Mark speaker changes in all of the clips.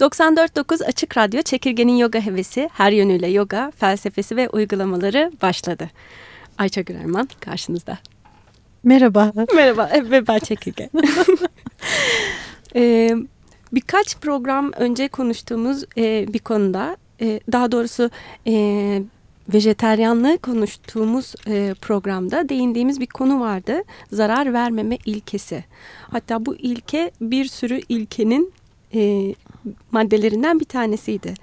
Speaker 1: 94.9 Açık Radyo Çekirge'nin yoga hevesi, her yönüyle yoga, felsefesi ve uygulamaları başladı. Ayça Gürerman karşınızda.
Speaker 2: Merhaba.
Speaker 1: Merhaba ve ben Çekirge. ee, birkaç program önce konuştuğumuz e, bir konuda, e, daha doğrusu e, vejeteryanlığı konuştuğumuz e, programda değindiğimiz bir konu vardı. Zarar vermeme ilkesi. Hatta bu ilke bir sürü ilkenin e, maddelerinden bir tanesiydi.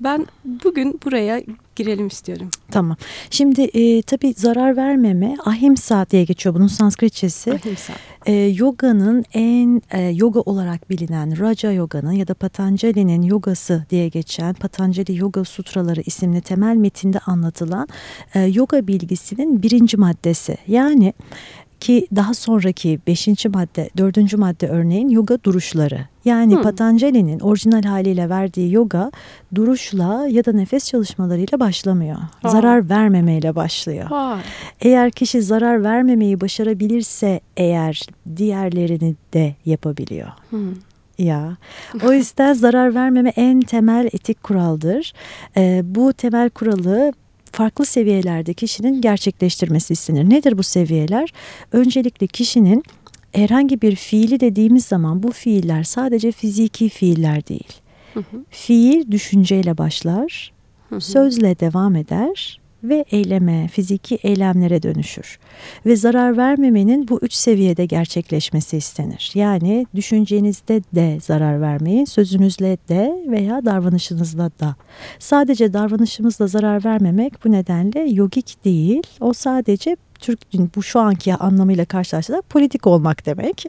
Speaker 1: Ben bugün buraya girelim istiyorum.
Speaker 2: Tamam. Şimdi e, tabii zarar vermeme ahimsa diye geçiyor bunun Sanskritçesi.
Speaker 1: Ahimsa.
Speaker 2: E, yoga'nın en e, yoga olarak bilinen Raja Yoga'nın ya da Patanjali'nin yogası diye geçen Patanjali Yoga Sutraları isimli temel metinde anlatılan e, yoga bilgisinin birinci maddesi. Yani ki daha sonraki beşinci madde, dördüncü madde örneğin yoga duruşları. Yani hmm. Patanjali'nin orijinal haliyle verdiği yoga duruşla ya da nefes çalışmalarıyla başlamıyor. Aa. Zarar vermemeyle başlıyor. Aa. Eğer kişi zarar vermemeyi başarabilirse eğer diğerlerini de yapabiliyor. Hmm. Ya o yüzden zarar vermeme en temel etik kuraldır. Ee, bu temel kuralı farklı seviyelerde kişinin gerçekleştirmesi istenir. Nedir bu seviyeler? Öncelikle kişinin herhangi bir fiili dediğimiz zaman bu fiiller sadece fiziki fiiller değil. Hı hı. Fiil düşünceyle başlar, hı hı. sözle devam eder ve eyleme, fiziki eylemlere dönüşür. Ve zarar vermemenin bu üç seviyede gerçekleşmesi istenir. Yani düşüncenizde de zarar vermeyin, sözünüzle de veya davranışınızla da. Sadece davranışımızla zarar vermemek bu nedenle yogik değil. O sadece Türk bu şu anki anlamıyla karşılaştığında politik olmak demek.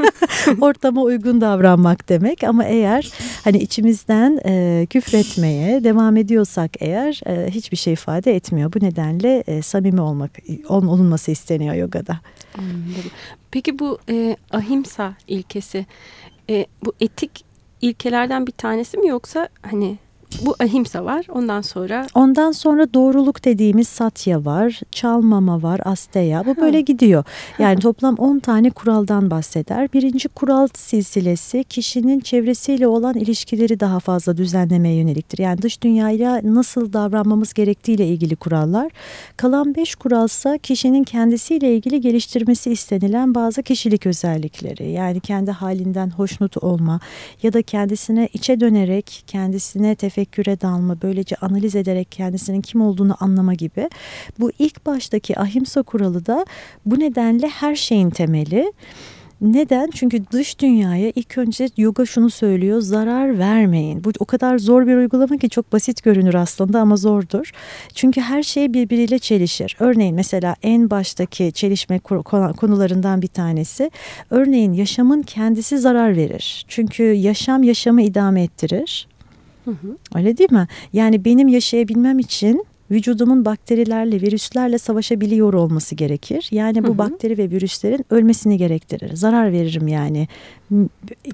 Speaker 2: Ortama uygun davranmak demek ama eğer hani içimizden e, küfretmeye devam ediyorsak eğer e, hiçbir şey ifade etmiyor. Bu nedenle e, samimi olmak ol, olunması isteniyor yogada.
Speaker 1: Anladım. Peki bu e, ahimsa ilkesi e, bu etik ilkelerden bir tanesi mi yoksa hani bu ahimsa var. Ondan sonra?
Speaker 2: Ondan sonra doğruluk dediğimiz satya var. Çalmama var. Asteya. Bu böyle gidiyor. Yani toplam 10 tane kuraldan bahseder. Birinci kural silsilesi kişinin çevresiyle olan ilişkileri daha fazla düzenlemeye yöneliktir. Yani dış dünyayla nasıl davranmamız gerektiğiyle ilgili kurallar. Kalan 5 kuralsa kişinin kendisiyle ilgili geliştirmesi istenilen bazı kişilik özellikleri. Yani kendi halinden hoşnut olma ya da kendisine içe dönerek kendisine tefekkür tefekküre dalma, böylece analiz ederek kendisinin kim olduğunu anlama gibi. Bu ilk baştaki ahimsa kuralı da bu nedenle her şeyin temeli. Neden? Çünkü dış dünyaya ilk önce yoga şunu söylüyor zarar vermeyin. Bu o kadar zor bir uygulama ki çok basit görünür aslında ama zordur. Çünkü her şey birbiriyle çelişir. Örneğin mesela en baştaki çelişme konularından bir tanesi. Örneğin yaşamın kendisi zarar verir. Çünkü yaşam yaşamı idame ettirir. Hı hı. Öyle değil mi? Yani benim yaşayabilmem için vücudumun bakterilerle, virüslerle savaşabiliyor olması gerekir. Yani bu hı hı. bakteri ve virüslerin ölmesini gerektirir. Zarar veririm yani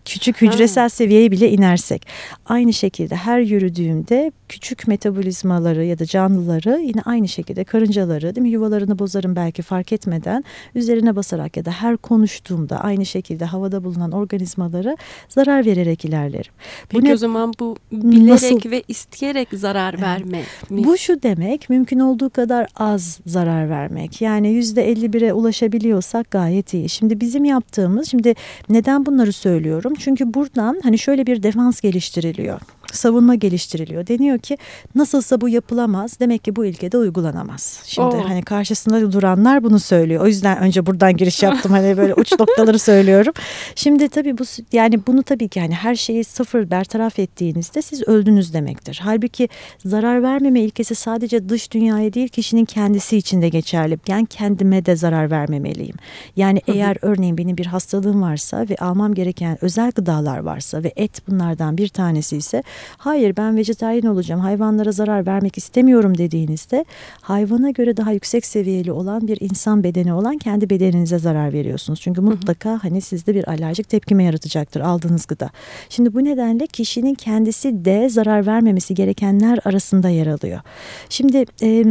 Speaker 2: küçük hücresel ha. seviyeye bile inersek. Aynı şekilde her yürüdüğümde küçük metabolizmaları ya da canlıları yine aynı şekilde karıncaları değil mi yuvalarını bozarım belki fark etmeden üzerine basarak ya da her konuştuğumda aynı şekilde havada bulunan organizmaları zarar vererek ilerlerim.
Speaker 1: Peki bu ne, o zaman bu bilerek nasıl, ve isteyerek zarar verme mi?
Speaker 2: Bu şu demek mümkün olduğu kadar az zarar vermek. Yani yüzde 51'e ulaşabiliyorsak gayet iyi. Şimdi bizim yaptığımız şimdi neden bunları söylüyorum. Çünkü buradan hani şöyle bir defans geliştiriliyor savunma geliştiriliyor. Deniyor ki nasılsa bu yapılamaz demek ki bu ilkede uygulanamaz. Şimdi Oo. hani karşısında duranlar bunu söylüyor. O yüzden önce buradan giriş yaptım hani böyle uç noktaları söylüyorum. Şimdi tabii bu yani bunu tabii ki hani her şeyi sıfır bertaraf ettiğinizde siz öldünüz demektir. Halbuki zarar vermeme ilkesi sadece dış dünyaya değil kişinin kendisi için de geçerli. Yani kendime de zarar vermemeliyim. Yani Hı -hı. eğer örneğin benim bir hastalığım varsa ve almam gereken özel gıdalar varsa ve et bunlardan bir tanesi ise hayır ben vejetaryen olacağım hayvanlara zarar vermek istemiyorum dediğinizde hayvana göre daha yüksek seviyeli olan bir insan bedeni olan kendi bedeninize zarar veriyorsunuz. Çünkü mutlaka hı hı. hani sizde bir alerjik tepkime yaratacaktır aldığınız gıda. Şimdi bu nedenle kişinin kendisi de zarar vermemesi gerekenler arasında yer alıyor. Şimdi... E,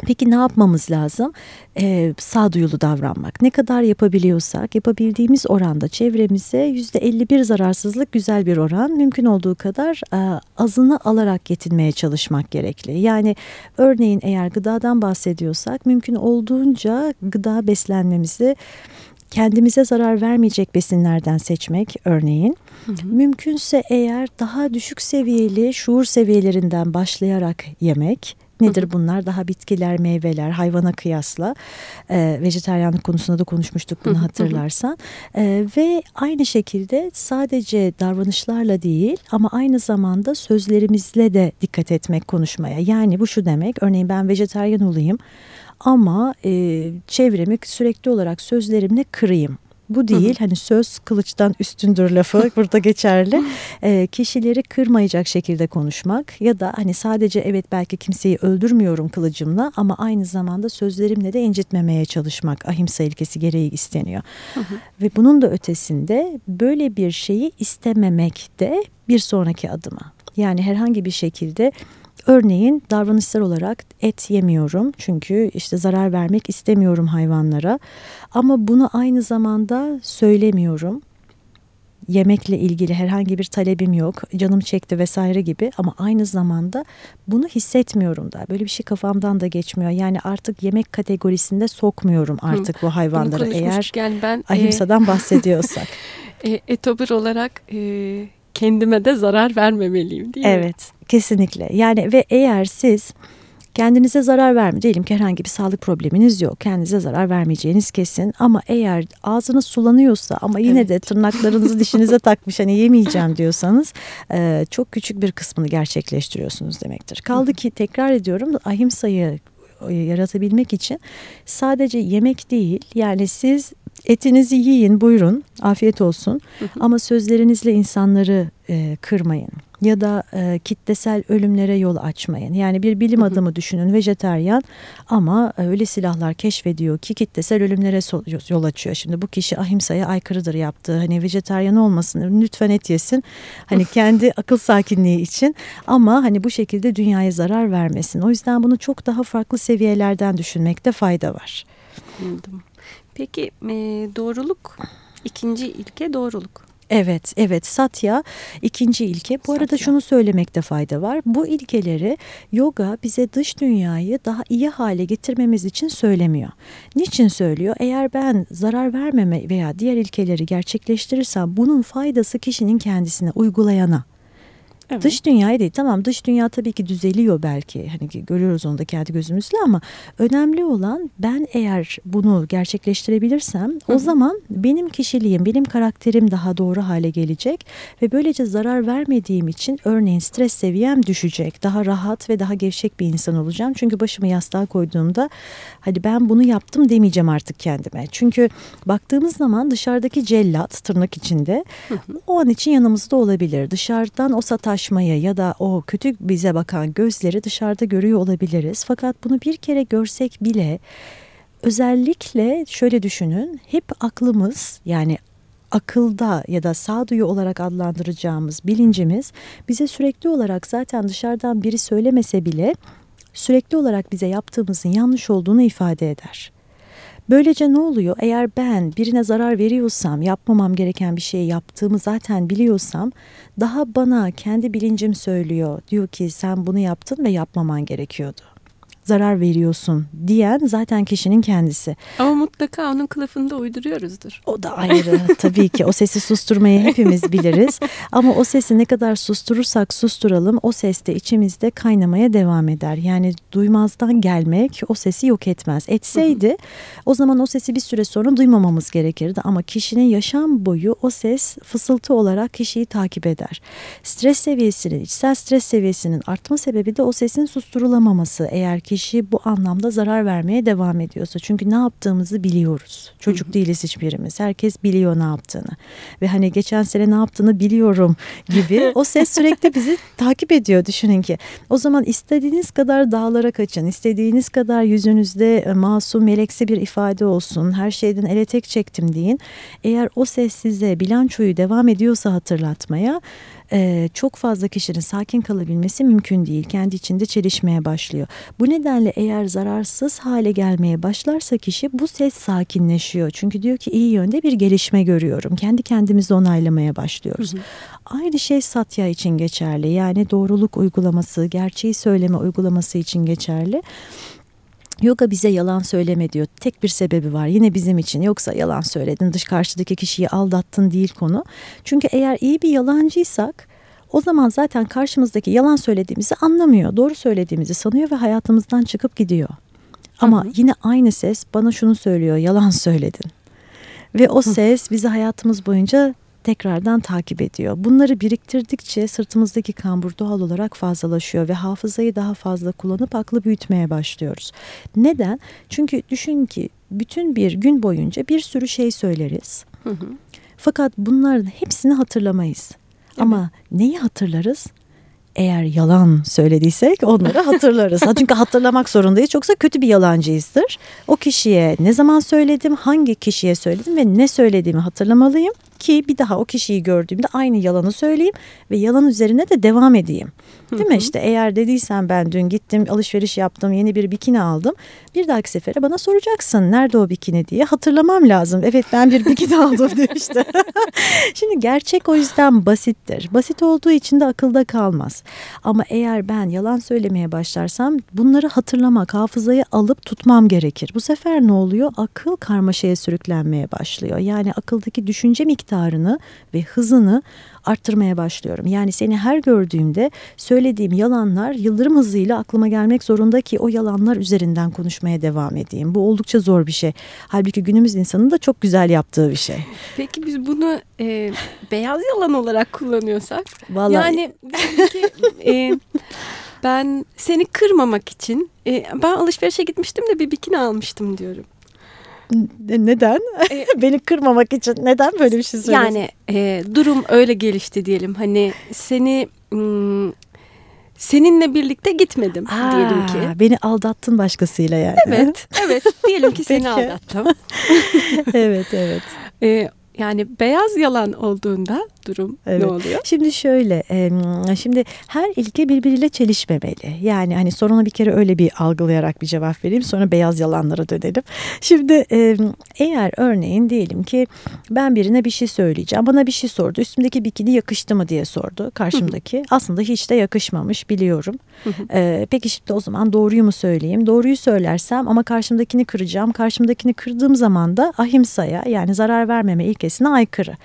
Speaker 2: Peki ne yapmamız lazım? Ee, sağduyulu davranmak. Ne kadar yapabiliyorsak yapabildiğimiz oranda çevremize yüzde 51 zararsızlık güzel bir oran. Mümkün olduğu kadar e, azını alarak yetinmeye çalışmak gerekli. Yani örneğin eğer gıdadan bahsediyorsak mümkün olduğunca gıda beslenmemizi kendimize zarar vermeyecek besinlerden seçmek örneğin. Hı hı. Mümkünse eğer daha düşük seviyeli şuur seviyelerinden başlayarak yemek Nedir bunlar? Daha bitkiler, meyveler, hayvana kıyasla. E, vejeteryanlık konusunda da konuşmuştuk bunu hatırlarsan. E, ve aynı şekilde sadece davranışlarla değil ama aynı zamanda sözlerimizle de dikkat etmek konuşmaya. Yani bu şu demek. Örneğin ben vejeteryan olayım ama e, çevremi sürekli olarak sözlerimle kırayım. Bu değil. Hani söz kılıçtan üstündür lafı burada geçerli. E, kişileri kırmayacak şekilde konuşmak ya da hani sadece evet belki kimseyi öldürmüyorum kılıcımla ama aynı zamanda sözlerimle de incitmemeye çalışmak ahimsa ilkesi gereği isteniyor. Hı hı. Ve bunun da ötesinde böyle bir şeyi istememek de bir sonraki adıma. Yani herhangi bir şekilde Örneğin davranışsal olarak et yemiyorum çünkü işte zarar vermek istemiyorum hayvanlara ama bunu aynı zamanda söylemiyorum. Yemekle ilgili herhangi bir talebim yok, canım çekti vesaire gibi ama aynı zamanda bunu hissetmiyorum da. Böyle bir şey kafamdan da geçmiyor. Yani artık yemek kategorisinde sokmuyorum artık Hı, bu hayvanları eğer yani ben, ahimsadan e, bahsediyorsak.
Speaker 1: e, etobur olarak e, kendime de zarar vermemeliyim değil
Speaker 2: mi? Evet kesinlikle yani ve eğer siz kendinize zarar verme diyelim ki herhangi bir sağlık probleminiz yok kendinize zarar vermeyeceğiniz kesin ama eğer ağzınız sulanıyorsa ama yine evet. de tırnaklarınızı dişinize takmış hani yemeyeceğim diyorsanız e, çok küçük bir kısmını gerçekleştiriyorsunuz demektir. Kaldı ki tekrar ediyorum ahimsayı yaratabilmek için sadece yemek değil yani siz etinizi yiyin buyurun afiyet olsun. Ama sözlerinizle insanları e, kırmayın ya da e, kitlesel ölümlere yol açmayın. Yani bir bilim adamı düşünün vejeteryan ama e, öyle silahlar keşfediyor ki kitlesel ölümlere yol açıyor. Şimdi bu kişi ahimsaya aykırıdır yaptığı hani vejeteryan olmasın lütfen et yesin hani kendi akıl sakinliği için ama hani bu şekilde dünyaya zarar vermesin. O yüzden bunu çok daha farklı seviyelerden düşünmekte fayda var.
Speaker 1: Anladım. Peki e, doğruluk ikinci ilke doğruluk.
Speaker 2: Evet, evet. Satya ikinci ilke. Bu Satya. arada şunu söylemekte fayda var. Bu ilkeleri yoga bize dış dünyayı daha iyi hale getirmemiz için söylemiyor. Niçin söylüyor? Eğer ben zarar vermeme veya diğer ilkeleri gerçekleştirirsem bunun faydası kişinin kendisine, uygulayana. Evet. Dış dünyayı değil tamam dış dünya tabii ki düzeliyor belki hani görüyoruz onu da kendi gözümüzle ama önemli olan ben eğer bunu gerçekleştirebilirsem Hı. o zaman benim kişiliğim benim karakterim daha doğru hale gelecek ve böylece zarar vermediğim için örneğin stres seviyem düşecek daha rahat ve daha gevşek bir insan olacağım çünkü başımı yastığa koyduğumda hadi ben bunu yaptım demeyeceğim artık kendime çünkü baktığımız zaman dışarıdaki cellat tırnak içinde Hı. o an için yanımızda olabilir dışarıdan o sataş yaklaşmayı ya da o kötü bize bakan gözleri dışarıda görüyor olabiliriz. Fakat bunu bir kere görsek bile özellikle şöyle düşünün hep aklımız yani akılda ya da sağduyu olarak adlandıracağımız bilincimiz bize sürekli olarak zaten dışarıdan biri söylemese bile sürekli olarak bize yaptığımızın yanlış olduğunu ifade eder. Böylece ne oluyor? Eğer ben birine zarar veriyorsam, yapmamam gereken bir şeyi yaptığımı zaten biliyorsam, daha bana kendi bilincim söylüyor. Diyor ki sen bunu yaptın ve yapmaman gerekiyordu zarar veriyorsun diyen zaten kişinin kendisi.
Speaker 1: Ama mutlaka onun kılıfını da uyduruyoruzdur.
Speaker 2: O da ayrı tabii ki o sesi susturmayı hepimiz biliriz. Ama o sesi ne kadar susturursak susturalım o ses de içimizde kaynamaya devam eder. Yani duymazdan gelmek o sesi yok etmez. Etseydi o zaman o sesi bir süre sonra duymamamız gerekirdi. Ama kişinin yaşam boyu o ses fısıltı olarak kişiyi takip eder. Stres seviyesinin, içsel stres seviyesinin artma sebebi de o sesin susturulamaması. Eğer ki kişi bu anlamda zarar vermeye devam ediyorsa. Çünkü ne yaptığımızı biliyoruz. Çocuk değiliz hiçbirimiz. Herkes biliyor ne yaptığını. Ve hani geçen sene ne yaptığını biliyorum gibi o ses sürekli bizi takip ediyor düşünün ki. O zaman istediğiniz kadar dağlara kaçın. istediğiniz kadar yüzünüzde e, masum, meleksi bir ifade olsun. Her şeyden ele tek çektim deyin. Eğer o ses size bilançoyu devam ediyorsa hatırlatmaya e, çok fazla kişinin sakin kalabilmesi mümkün değil. Kendi içinde çelişmeye başlıyor. Bu nedenle eğer zararsız hale gelmeye başlarsa kişi bu ses sakinleşiyor. Çünkü diyor ki iyi yönde bir gelişme görüyorum. Kendi kendimizi onaylamaya başlıyoruz. Hı hı. Aynı şey Satya için geçerli. Yani doğruluk uygulaması, gerçeği söyleme uygulaması için geçerli. Yoga bize yalan söyleme diyor. Tek bir sebebi var yine bizim için. Yoksa yalan söyledin, dış karşıdaki kişiyi aldattın değil konu. Çünkü eğer iyi bir yalancıysak o zaman zaten karşımızdaki yalan söylediğimizi anlamıyor. Doğru söylediğimizi sanıyor ve hayatımızdan çıkıp gidiyor. Ama hı hı. yine aynı ses bana şunu söylüyor. Yalan söyledin. Ve o ses bizi hayatımız boyunca tekrardan takip ediyor. Bunları biriktirdikçe sırtımızdaki kambur doğal olarak fazlalaşıyor ve hafızayı daha fazla kullanıp aklı büyütmeye başlıyoruz. Neden? Çünkü düşün ki bütün bir gün boyunca bir sürü şey söyleriz. Hı hı. Fakat bunların hepsini hatırlamayız. Ama neyi hatırlarız? eğer yalan söylediysek onları hatırlarız. Çünkü hatırlamak zorundayız. Yoksa kötü bir yalancıyızdır. O kişiye ne zaman söyledim, hangi kişiye söyledim ve ne söylediğimi hatırlamalıyım ki bir daha o kişiyi gördüğümde aynı yalanı söyleyeyim ve yalan üzerine de devam edeyim. Değil mi işte eğer dediysen ben dün gittim alışveriş yaptım yeni bir bikini aldım. Bir dahaki sefere bana soracaksın nerede o bikini diye hatırlamam lazım. Evet ben bir bikini aldım demişti. Şimdi gerçek o yüzden basittir. Basit olduğu için de akılda kalmaz. Ama eğer ben yalan söylemeye başlarsam bunları hatırlamak, hafızayı alıp tutmam gerekir. Bu sefer ne oluyor? Akıl karmaşaya sürüklenmeye başlıyor. Yani akıldaki düşünce miktarını ve hızını arttırmaya başlıyorum. Yani seni her gördüğümde söylediğim yalanlar yıldırım hızıyla aklıma gelmek zorunda ki o yalanlar üzerinden konuşmaya devam edeyim. Bu oldukça zor bir şey. Halbuki günümüz insanın da çok güzel yaptığı bir şey.
Speaker 1: Peki biz bunu e, beyaz yalan olarak kullanıyorsak? Vallahi... Yani ki, e, ben seni kırmamak için e, ben alışverişe gitmiştim de bir bikini almıştım diyorum.
Speaker 2: Neden? E, Beni kırmamak için neden böyle bir şey söylüyorsun?
Speaker 1: Yani e, durum öyle gelişti diyelim. Hani seni hmm, seninle birlikte gitmedim Aa, diyelim ki.
Speaker 2: Beni aldattın başkasıyla yani.
Speaker 1: Evet, evet. Diyelim ki seni aldattım.
Speaker 2: evet, evet.
Speaker 1: E, yani beyaz yalan olduğunda durum evet. ne oluyor?
Speaker 2: Şimdi şöyle, şimdi her ilke birbiriyle çelişmemeli. Yani hani soruna bir kere öyle bir algılayarak bir cevap vereyim sonra beyaz yalanlara dönelim. Şimdi eğer örneğin diyelim ki ben birine bir şey söyleyeceğim. Bana bir şey sordu. Üstümdeki bikini yakıştı mı diye sordu karşımdaki. Hı hı. Aslında hiç de yakışmamış biliyorum. Hı hı. Peki şimdi o zaman doğruyu mu söyleyeyim? Doğruyu söylersem ama karşımdakini kıracağım. Karşımdakini kırdığım zaman da ahimsaya yani zarar vermeme ilkesine aykırı.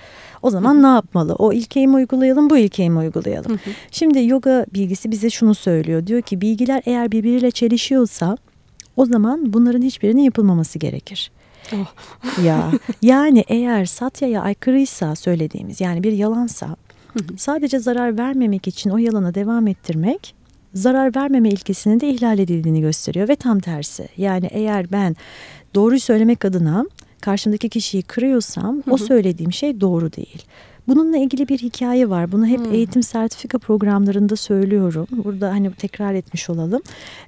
Speaker 2: O zaman hı hı. ne yapmalı? O ilkeyi mi uygulayalım, bu ilkeyi mi uygulayalım? Hı hı. Şimdi yoga bilgisi bize şunu söylüyor. Diyor ki bilgiler eğer birbiriyle çelişiyorsa o zaman bunların hiçbirinin yapılmaması gerekir. Oh. ya yani eğer satyaya aykırıysa söylediğimiz yani bir yalansa hı hı. sadece zarar vermemek için o yalana devam ettirmek zarar vermeme ilkesinin de ihlal edildiğini gösteriyor ve tam tersi. Yani eğer ben doğruyu söylemek adına karşımdaki kişiyi kırıyorsam hı hı. o söylediğim şey doğru değil. Bununla ilgili bir hikaye var. Bunu hep hmm. eğitim sertifika programlarında söylüyorum. Burada hani tekrar etmiş olalım.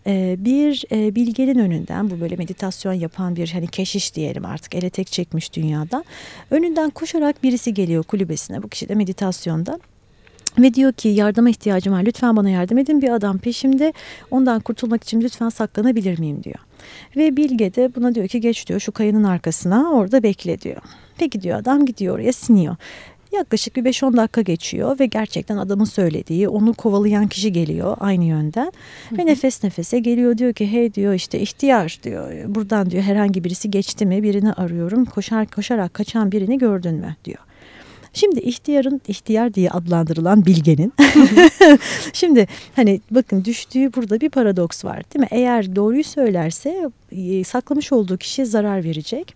Speaker 2: Ee, bir e, bilgenin önünden bu böyle meditasyon yapan bir hani keşiş diyelim artık ele tek çekmiş dünyada. Önünden koşarak birisi geliyor kulübesine. Bu kişi de meditasyonda. Ve diyor ki yardıma ihtiyacım var lütfen bana yardım edin bir adam peşimde ondan kurtulmak için lütfen saklanabilir miyim diyor. Ve Bilge de buna diyor ki geç diyor şu kayanın arkasına orada bekle diyor. Peki diyor adam gidiyor oraya siniyor. Yaklaşık bir 5-10 dakika geçiyor ve gerçekten adamın söylediği onu kovalayan kişi geliyor aynı yönden. Hı hı. Ve nefes nefese geliyor diyor ki hey diyor işte ihtiyar diyor buradan diyor herhangi birisi geçti mi birini arıyorum koşar koşarak kaçan birini gördün mü diyor. Şimdi ihtiyarın ihtiyar diye adlandırılan bilgenin şimdi hani bakın düştüğü burada bir paradoks var değil mi? Eğer doğruyu söylerse e, saklamış olduğu kişiye zarar verecek.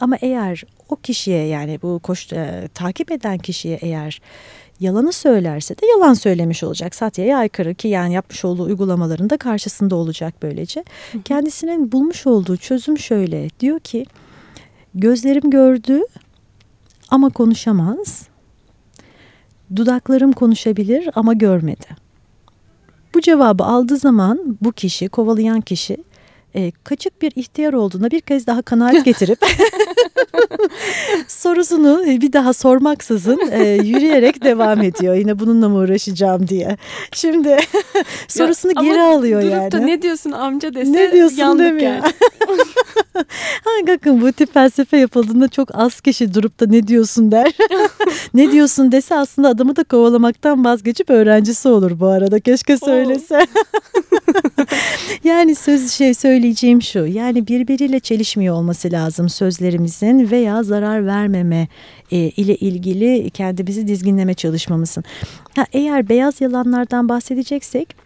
Speaker 2: Ama eğer o kişiye yani bu koş, e, takip eden kişiye eğer yalanı söylerse de yalan söylemiş olacak. Satya'ya aykırı ki yani yapmış olduğu uygulamaların da karşısında olacak böylece. Kendisinin bulmuş olduğu çözüm şöyle diyor ki gözlerim gördü ama konuşamaz. Dudaklarım konuşabilir ama görmedi. Bu cevabı aldığı zaman bu kişi, kovalayan kişi e, kaçık bir ihtiyar olduğuna bir kez daha kanaat getirip Sorusunu bir daha sormaksızın e, yürüyerek devam ediyor. Yine bununla mı uğraşacağım diye. Şimdi sorusunu ya, geri alıyor
Speaker 1: durup
Speaker 2: yani.
Speaker 1: Da ne diyorsun amca dese
Speaker 2: ne diyorsun demiyor. Yani. bakın bu tip felsefe yapıldığında çok az kişi durup da ne diyorsun der. ne diyorsun dese aslında adamı da kovalamaktan vazgeçip öğrencisi olur bu arada. Keşke söylese. yani söz şey söyleyeceğim şu. Yani birbiriyle çelişmiyor olması lazım sözlerimizin veya zarar vermeme e, ile ilgili kendimizi dizginleme çalışmamızın. Ha, eğer beyaz yalanlardan bahsedeceksek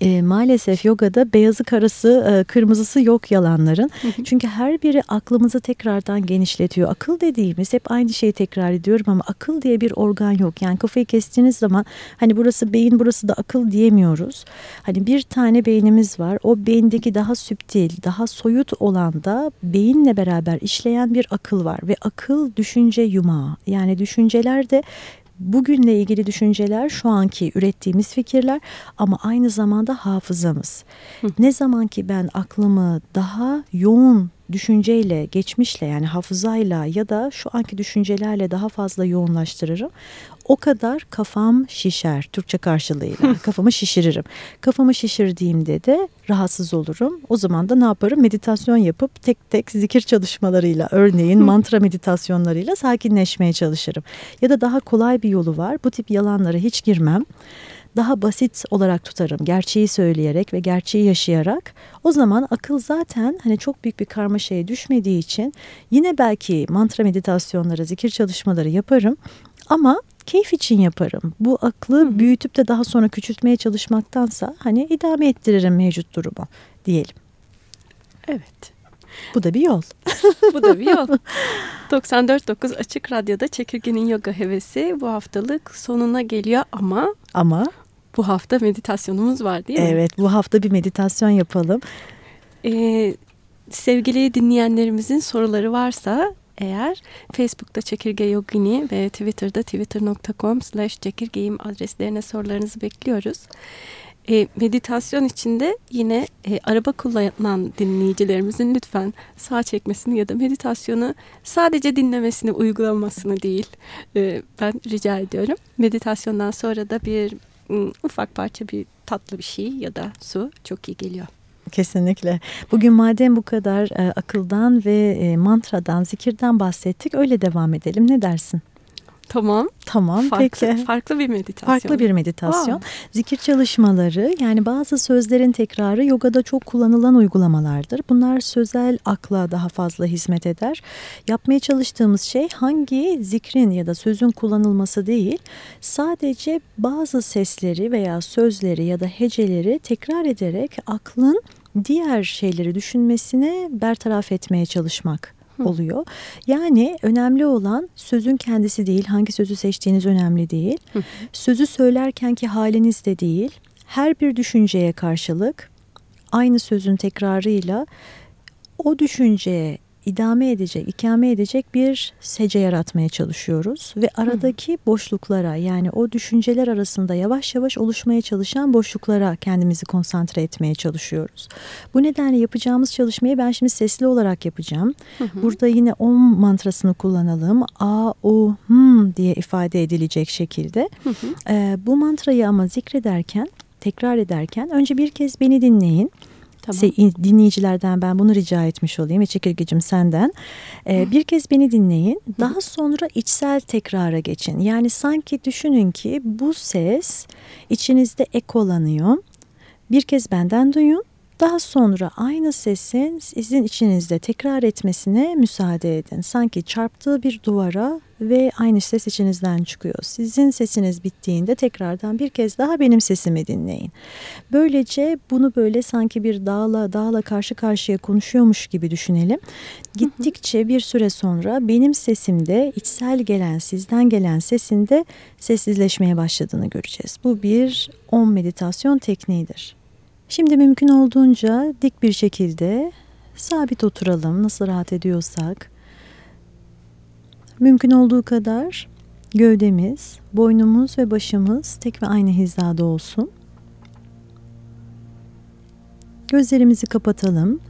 Speaker 2: e, maalesef yogada beyazı karası e, kırmızısı yok yalanların. Çünkü her biri aklımızı tekrardan genişletiyor. Akıl dediğimiz hep aynı şeyi tekrar ediyorum ama akıl diye bir organ yok. Yani kafayı kestiğiniz zaman hani burası beyin burası da akıl diyemiyoruz. Hani bir tane beynimiz var. O beyindeki daha süptil, daha soyut olan da beyinle beraber işleyen bir akıl var. Ve akıl düşünce yumağı. Yani düşünceler de bugünle ilgili düşünceler şu anki ürettiğimiz fikirler ama aynı zamanda hafızamız. Hı. Ne zaman ki ben aklımı daha yoğun düşünceyle, geçmişle yani hafızayla ya da şu anki düşüncelerle daha fazla yoğunlaştırırım. O kadar kafam şişer Türkçe karşılığıyla. Kafamı şişiririm. Kafamı şişirdiğimde de rahatsız olurum. O zaman da ne yaparım? Meditasyon yapıp tek tek zikir çalışmalarıyla örneğin mantra meditasyonlarıyla sakinleşmeye çalışırım. Ya da daha kolay bir yolu var. Bu tip yalanlara hiç girmem daha basit olarak tutarım. Gerçeği söyleyerek ve gerçeği yaşayarak. O zaman akıl zaten hani çok büyük bir karmaşaya düşmediği için yine belki mantra meditasyonları, zikir çalışmaları yaparım. Ama keyif için yaparım. Bu aklı büyütüp de daha sonra küçültmeye çalışmaktansa hani idame ettiririm mevcut durumu diyelim.
Speaker 1: Evet.
Speaker 2: Bu da bir yol.
Speaker 1: Bu da bir yol. 94.9 Açık Radyo'da Çekirge'nin yoga hevesi bu haftalık sonuna geliyor ama
Speaker 2: ama
Speaker 1: bu hafta meditasyonumuz var değil mi?
Speaker 2: Evet bu hafta bir meditasyon yapalım.
Speaker 1: Ee, sevgili dinleyenlerimizin soruları varsa eğer Facebook'ta Çekirge Yogini ve Twitter'da twitter.com slash çekirgeyim adreslerine sorularınızı bekliyoruz. E, meditasyon içinde yine e, araba kullanan dinleyicilerimizin lütfen sağ çekmesini ya da meditasyonu sadece dinlemesini uygulamasını değil e, ben rica ediyorum. Meditasyondan sonra da bir ufak parça bir tatlı bir şey ya da su çok iyi geliyor.
Speaker 2: Kesinlikle. Bugün madem bu kadar e, akıldan ve e, mantradan, zikirden bahsettik öyle devam edelim. Ne dersin?
Speaker 1: Tamam.
Speaker 2: Tamam
Speaker 1: farklı,
Speaker 2: peki.
Speaker 1: Farklı bir meditasyon.
Speaker 2: Farklı bir meditasyon. Wow. Zikir çalışmaları yani bazı sözlerin tekrarı yogada çok kullanılan uygulamalardır. Bunlar sözel akla daha fazla hizmet eder. Yapmaya çalıştığımız şey hangi zikrin ya da sözün kullanılması değil. Sadece bazı sesleri veya sözleri ya da heceleri tekrar ederek aklın diğer şeyleri düşünmesini bertaraf etmeye çalışmak oluyor. Yani önemli olan sözün kendisi değil, hangi sözü seçtiğiniz önemli değil. Sözü söylerkenki haliniz de değil. Her bir düşünceye karşılık aynı sözün tekrarıyla o düşünceye idame edecek, ikame edecek bir sece yaratmaya çalışıyoruz. Ve aradaki Hı. boşluklara yani o düşünceler arasında yavaş yavaş oluşmaya çalışan boşluklara kendimizi konsantre etmeye çalışıyoruz. Bu nedenle yapacağımız çalışmayı ben şimdi sesli olarak yapacağım. Hı hı. Burada yine om mantrasını kullanalım. A, U, hmm diye ifade edilecek şekilde. Hı hı. Ee, bu mantrayı ama zikrederken, tekrar ederken önce bir kez beni dinleyin. Tamam. dinleyicilerden ben bunu rica etmiş olayım ve çekirgecim senden. Ee, bir kez beni dinleyin. Daha sonra içsel tekrara geçin. Yani sanki düşünün ki bu ses içinizde ekolanıyor. Bir kez benden duyun. Daha sonra aynı sesin sizin içinizde tekrar etmesine müsaade edin. Sanki çarptığı bir duvara ve aynı ses içinizden çıkıyor. Sizin sesiniz bittiğinde tekrardan bir kez daha benim sesimi dinleyin. Böylece bunu böyle sanki bir dağla dağla karşı karşıya konuşuyormuş gibi düşünelim. Gittikçe bir süre sonra benim sesimde içsel gelen sizden gelen sesinde sessizleşmeye başladığını göreceğiz. Bu bir on meditasyon tekniğidir. Şimdi mümkün olduğunca dik bir şekilde sabit oturalım nasıl rahat ediyorsak. Mümkün olduğu kadar gövdemiz, boynumuz ve başımız tek ve aynı hizada olsun. Gözlerimizi kapatalım.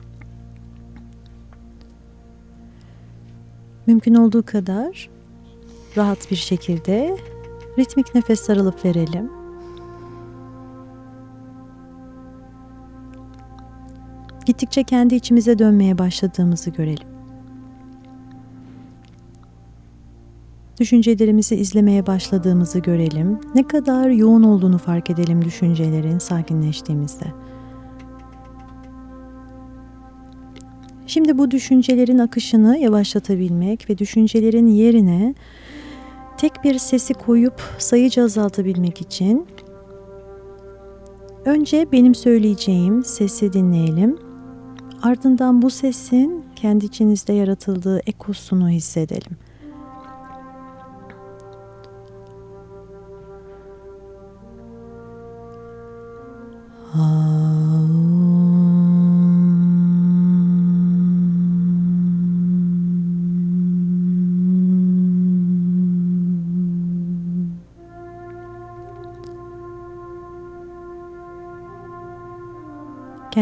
Speaker 2: Mümkün olduğu kadar rahat bir şekilde ritmik nefes alıp verelim. Gittikçe kendi içimize dönmeye başladığımızı görelim. Düşüncelerimizi izlemeye başladığımızı görelim. Ne kadar yoğun olduğunu fark edelim düşüncelerin sakinleştiğimizde. Şimdi bu düşüncelerin akışını yavaşlatabilmek ve düşüncelerin yerine tek bir sesi koyup sayıca azaltabilmek için önce benim söyleyeceğim sesi dinleyelim. Ardından bu sesin kendi içinizde yaratıldığı ekosunu hissedelim.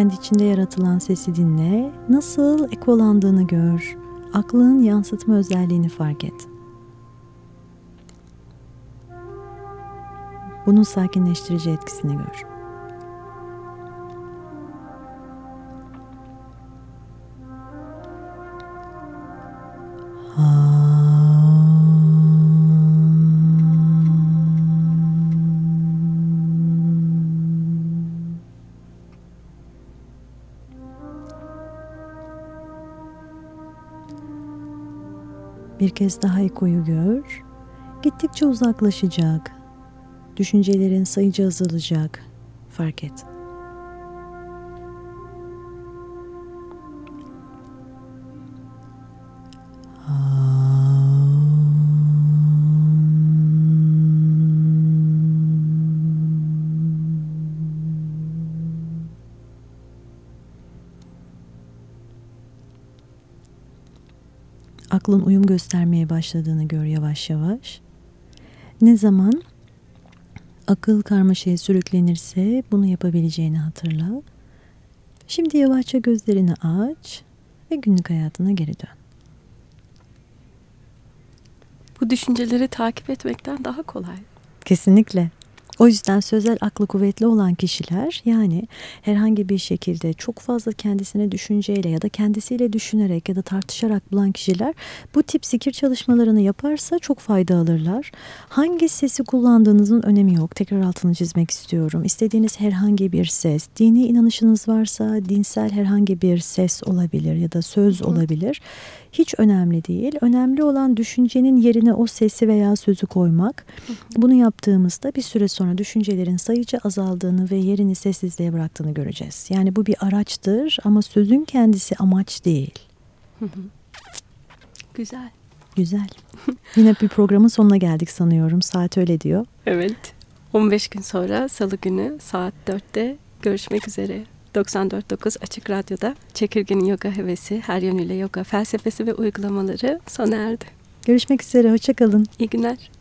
Speaker 2: Kendi içinde yaratılan sesi dinle, nasıl ekolandığını gör, aklın yansıtma özelliğini fark et. Bunun sakinleştirici etkisini gör. Kez daha ekoyu gör. Gittikçe uzaklaşacak. Düşüncelerin sayıca azalacak. Fark et. Aklın uyum göstermeye başladığını gör yavaş yavaş. Ne zaman akıl karmaşaya sürüklenirse bunu yapabileceğini hatırla. Şimdi yavaşça gözlerini aç ve günlük hayatına geri dön.
Speaker 1: Bu düşünceleri takip etmekten daha kolay.
Speaker 2: Kesinlikle. O yüzden sözel aklı kuvvetli olan kişiler yani herhangi bir şekilde çok fazla kendisine düşünceyle ya da kendisiyle düşünerek ya da tartışarak bulan kişiler bu tip zikir çalışmalarını yaparsa çok fayda alırlar. Hangi sesi kullandığınızın önemi yok. Tekrar altını çizmek istiyorum. İstediğiniz herhangi bir ses, dini inanışınız varsa dinsel herhangi bir ses olabilir ya da söz olabilir hiç önemli değil. Önemli olan düşüncenin yerine o sesi veya sözü koymak. Bunu yaptığımızda bir süre sonra düşüncelerin sayıca azaldığını ve yerini sessizliğe bıraktığını göreceğiz. Yani bu bir araçtır ama sözün kendisi amaç değil.
Speaker 1: Güzel.
Speaker 2: Güzel. Yine bir programın sonuna geldik sanıyorum. Saat öyle diyor.
Speaker 1: Evet. 15 gün sonra salı günü saat 4'te görüşmek üzere. 94.9 Açık Radyo'da Çekirge'nin yoga hevesi, her yönüyle yoga felsefesi ve uygulamaları sona erdi.
Speaker 2: Görüşmek üzere, hoşçakalın.
Speaker 1: İyi günler.